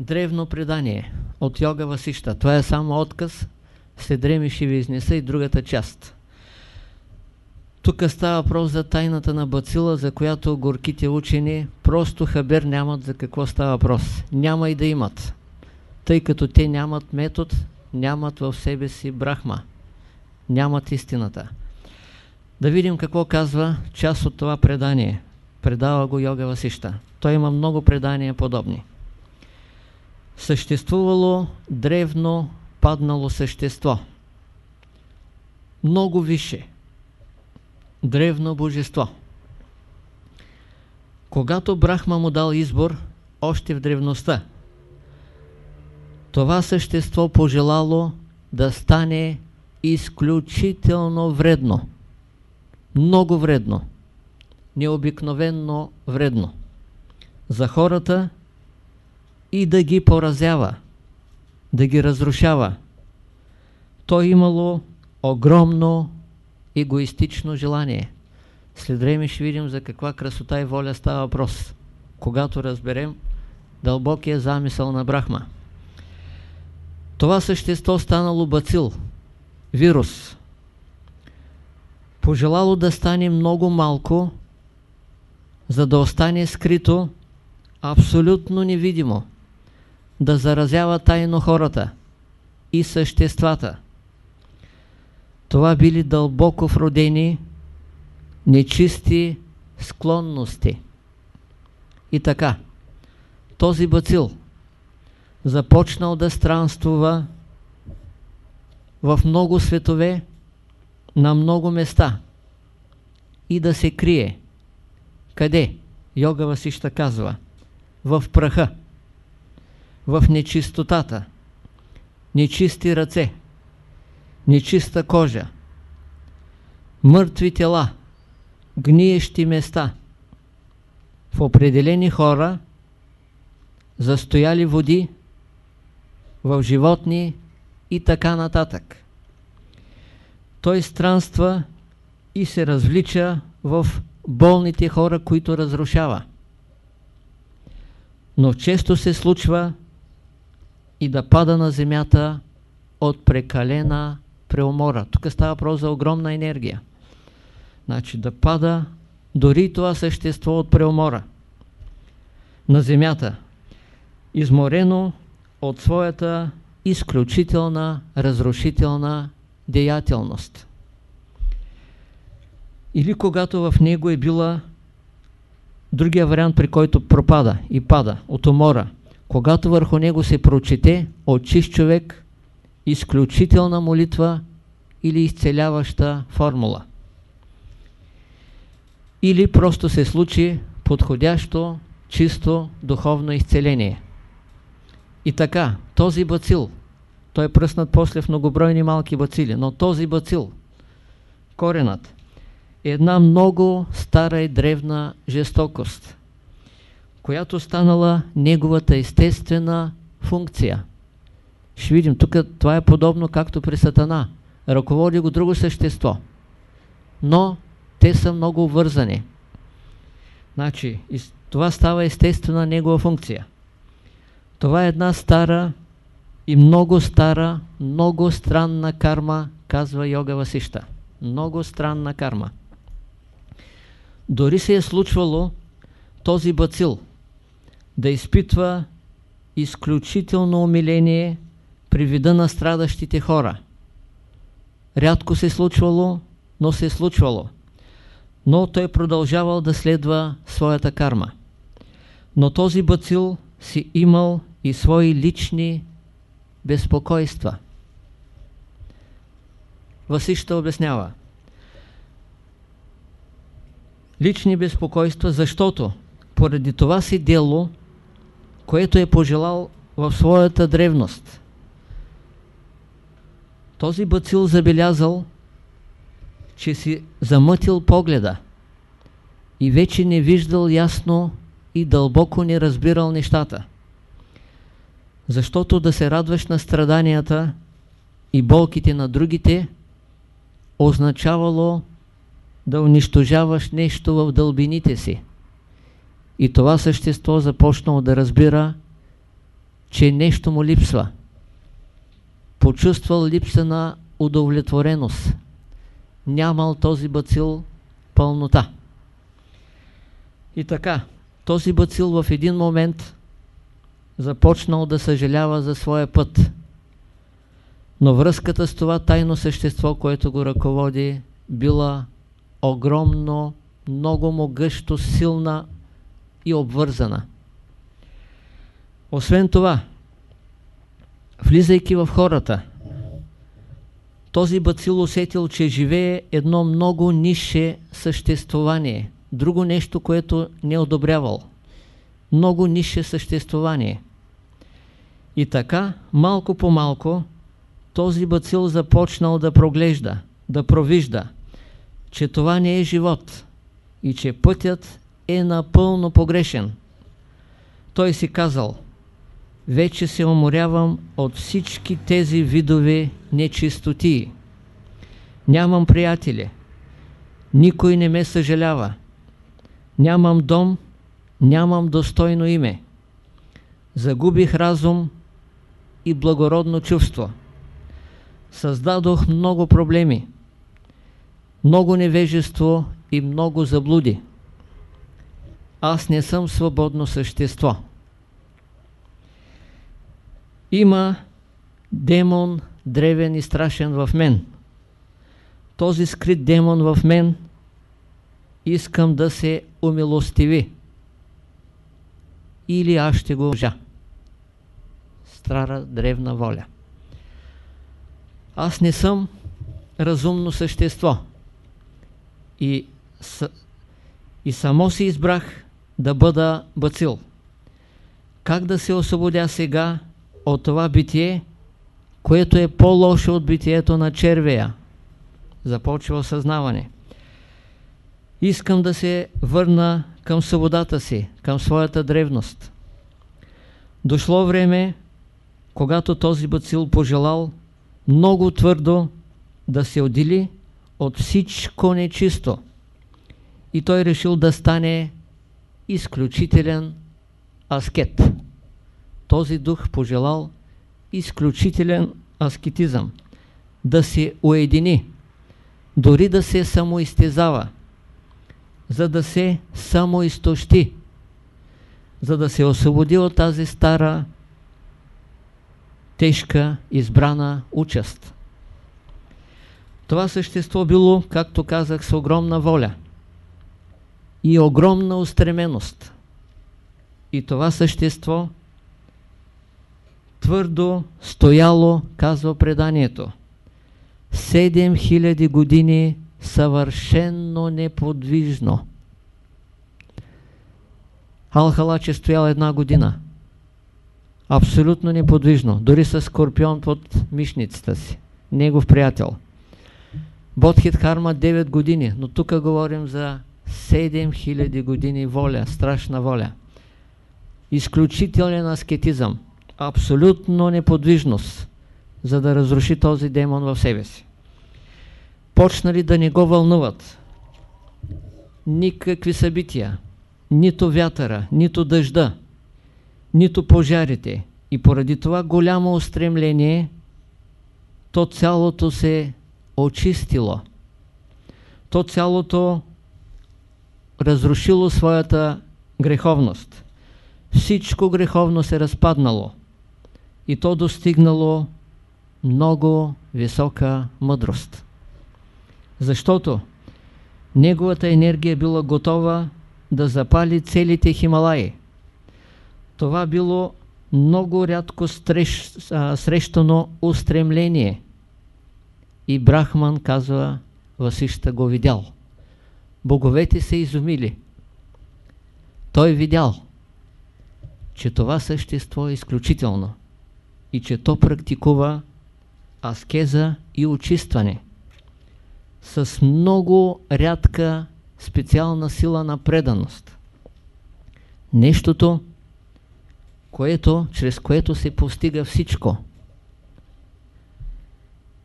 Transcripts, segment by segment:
древно предание от Йога Васища. Това е само отказ. След време ще ви изнеса и другата част. Тук става въпрос за тайната на бацила, за която горките учени просто хабер нямат за какво става въпрос. Няма и да имат. Тъй като те нямат метод, нямат в себе си брахма. Нямат истината. Да видим какво казва част от това предание. Предава го Йога Васища. Той има много предания подобни. Съществувало древно паднало същество. Много више. Древно божество. Когато Брахма му дал избор, още в древността, това същество пожелало да стане изключително вредно. Много вредно. Необикновенно вредно. За хората и да ги поразява, да ги разрушава. То имало огромно егоистично желание. След време ще видим за каква красота и воля става въпрос, когато разберем дълбокия замисъл на Брахма. Това същество станало бацил, вирус. Пожелало да стане много малко, за да остане скрито, абсолютно невидимо, да заразява тайно хората и съществата. Това били дълбоко вродени, нечисти склонности. И така, този бацил започнал да странствува в много светове, на много места и да се крие. Къде? Йога Васища казва. В праха, в нечистотата, нечисти ръце, нечиста кожа, мъртви тела, гниещи места. В определени хора застояли води, в животни и така нататък. Той странства и се развлича в болните хора, които разрушава. Но често се случва и да пада на земята от прекалена преумора. Тук става въпрос за огромна енергия. Значи да пада дори това същество от преумора на земята, изморено от своята изключителна разрушителна деятелност. Или когато в него е била другия вариант, при който пропада и пада от умора, когато върху него се прочете от чист човек изключителна молитва или изцеляваща формула. Или просто се случи подходящо, чисто духовно изцеление. И така, този бацил, той е пръснат после в многобройни малки бацили, но този бацил, коренът, е една много стара и древна жестокост, която станала неговата естествена функция. Ще видим, тук това е подобно както при Сатана. Ръководи го друго същество. Но те са много вързани. Значи, това става естествена негова функция. Това е една стара и много стара, много странна карма, казва Йога Васища. Много странна карма. Дори се е случвало този бацил да изпитва изключително умиление при вида на страдащите хора. Рядко се е случвало, но се е случвало. Но той продължавал да следва своята карма. Но този бацил си имал и свои лични безпокойства. Васища обяснява. Лични безпокойства, защото поради това си дело, което е пожелал в своята древност, този бацил забелязал, че си замътил погледа и вече не виждал ясно и дълбоко не разбирал нещата. Защото да се радваш на страданията и болките на другите означавало да унищожаваш нещо в дълбините си. И това същество започнало да разбира че нещо му липсва. Почувствал липса на удовлетвореност. Нямал този бацил пълнота. И така, този бацил в един момент започнал да съжалява за своя път. Но връзката с това тайно същество, което го ръководи, била огромно, много могъщо, силна и обвързана. Освен това, влизайки в хората, този бацил усетил, че живее едно много нише съществувание, друго нещо, което не е одобрявал. Много нише съществувание. И така, малко по малко, този бацил започнал да проглежда, да провижда, че това не е живот и че пътят е напълно погрешен. Той си казал, вече се уморявам от всички тези видове нечистоти. Нямам приятели, никой не ме съжалява, нямам дом, нямам достойно име. Загубих разум и благородно чувство. Създадох много проблеми, много невежество и много заблуди. Аз не съм свободно същество. Има демон, древен и страшен в мен. Този скрит демон в мен искам да се умилостиви. Или аз ще го жа. Стара древна воля. Аз не съм разумно същество. И, и само си избрах да бъда бацил. Как да се освободя сега от това битие, което е по-лошо от битието на червея? Започва осъзнаване. Искам да се върна към свободата си, към своята древност. Дошло време, когато този бацил пожелал много твърдо да се отдели от всичко нечисто. И той решил да стане изключителен аскет. Този дух пожелал изключителен аскетизъм. Да се уедини, дори да се самоизтезава, за да се самоизтощи, за да се освободи от тази стара, тежка, избрана участ. Това същество било, както казах, с огромна воля и огромна устременост. И това същество твърдо стояло, казва преданието, 7000 години съвършенно неподвижно. Алхалач е стоял една година. Абсолютно неподвижно. Дори с скорпион под мишницата си. Негов приятел. Бодхит Харма 9 години, но тук говорим за 7000 години воля, страшна воля. Изключителен аскетизъм, абсолютно неподвижност, за да разруши този демон в себе си. Почнали да не го вълнуват никакви събития, нито вятъра, нито дъжда, нито пожарите. И поради това голямо устремление, то цялото се очистило. То цялото разрушило своята греховност. Всичко греховно се разпаднало и то достигнало много висока мъдрост. Защото неговата енергия била готова да запали целите Хималаи. Това било много рядко срещ, срещано устремление. И Брахман казва, Васища го видял. Боговете се изумили. Той видял, че това същество е изключително и че то практикува аскеза и очистване с много рядка специална сила на преданост. Нещото, което, чрез което се постига всичко.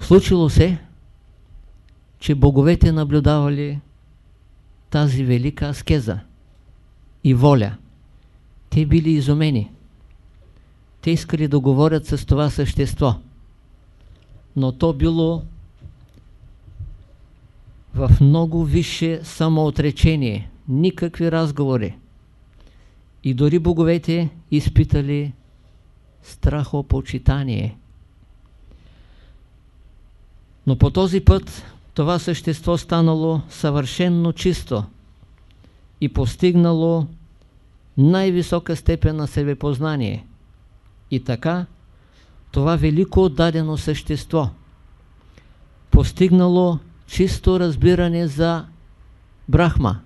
Случило се, че боговете наблюдавали тази велика аскеза и воля. Те били изумени. те искали да говорят с това същество. Но то било в много висше самоотречение, никакви разговори. И дори боговете изпитали страхопочитание. Но по този път това същество станало съвършенно чисто и постигнало най-висока степен на себепознание. И така, това велико отдадено същество постигнало чисто разбиране за Брахма,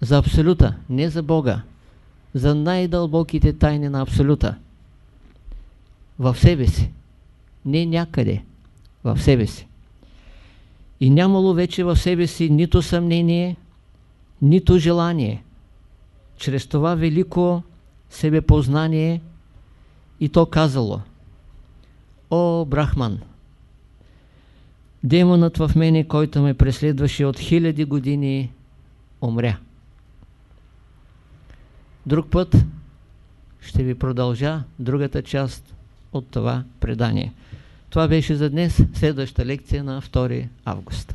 за Абсолюта, не за Бога, за най-дълбоките тайни на Абсолюта. В себе си, не някъде, в себе си. И нямало вече в себе си нито съмнение, нито желание. Чрез това велико себепознание и то казало О, Брахман! Демонът в мене, който ме преследваше от хиляди години, умря. Друг път ще ви продължа другата част от това предание. Това беше за днес, следваща лекция на 2 август.